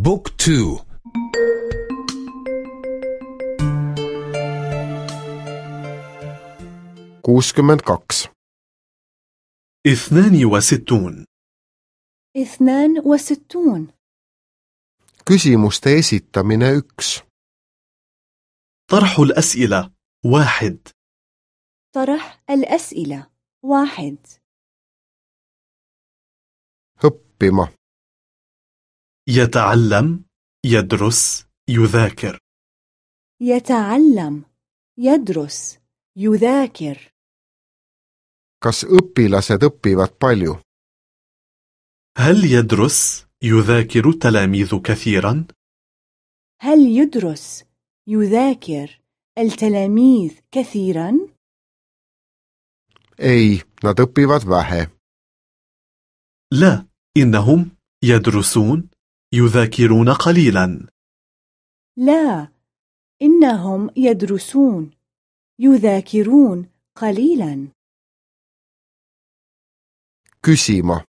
بوك تو. kuuskümmend kaks. اثنان وستون. اثنان وستون. Küsimuste esitamine üks. طرح الأسئلة واحد. طرح الأسئلة واحد. Õppima. يتعلم يدرس يذاكر يتعلم يدرس يذاكر kas õpilased õpivad palju هل يدرس يذاكر التلاميذ كثيرا؟ هل يدرس يذاكر التلاميذ كثيرا؟ ei nad õpivad vähe لا إنهم يدرسون يذاكرون قليلا. لا إنهم يدرسون يذاكرون قليلا. Küsima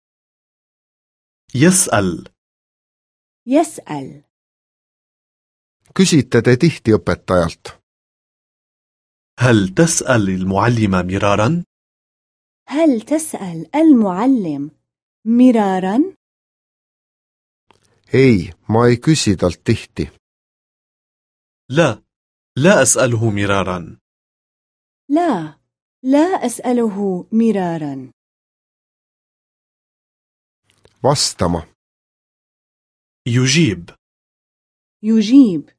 يسأل. يسأل. Küsite te tihti õpetajalt? هل تسأل المعلم مرارا؟ هل تسأل المعلم مرارا؟ Ei ma ei küsi talt tihti. لا لا أسأله مرارا. لا لا أسأله مرارا. Vastama. يجيب. يجيب.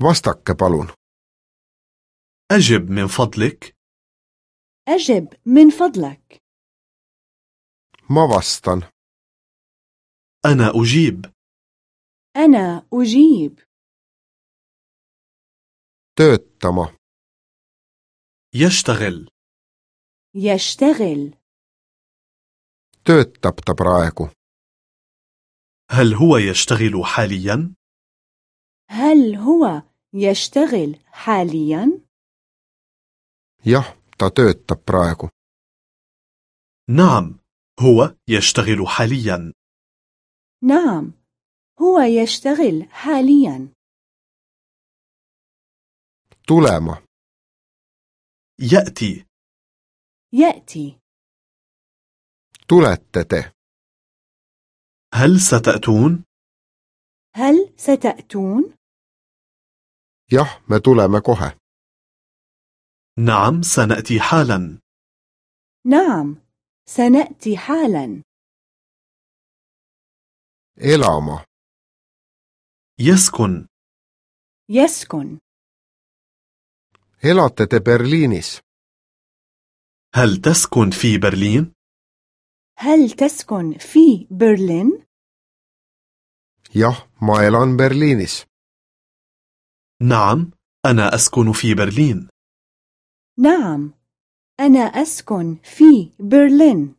Vastake palun. أجب من فضلك. أجب من فضلك. Ma vastan. أنا أجيب. أنا أجيب. töötama يشتغل. يشتغل. töötab ta praegu هل هو يشتغل حاليا؟ هل هو يشتغل حاليا؟ jah ta töötab praegu نعم هو يشتغل حاليا. نعم هو يشتغل حاليا. tulema يأتي. يأتي. tulete te هل ستأتون؟ هل ستأتون؟ jah me tuleme kohe نعم سنأتي حالا. نعم سنأتي حالا. Elama يسكن. يسكن. elate te Berliinis هل تسكن في برلين؟ هل تسكن في برلين؟ jah ma elan Berliinis نعم أنا أسكن في برلين. نعم أنا أسكن في برلين.